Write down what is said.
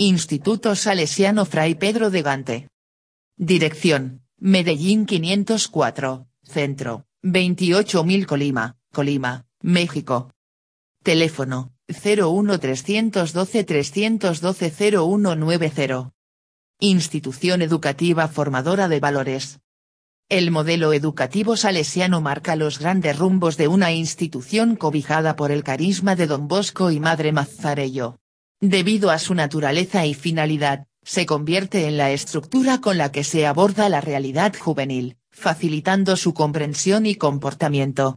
Instituto Salesiano Fray Pedro de Gante. Dirección, Medellín 504, Centro, 28000 Colima, Colima, México. Teléfono, 01 312 312 0190. Institución educativa formadora de valores. El modelo educativo salesiano marca los grandes rumbos de una institución cobijada por el carisma de Don Bosco y Madre Mazzarello. Debido a su naturaleza y finalidad, se convierte en la estructura con la que se aborda la realidad juvenil, facilitando su comprensión y comportamiento.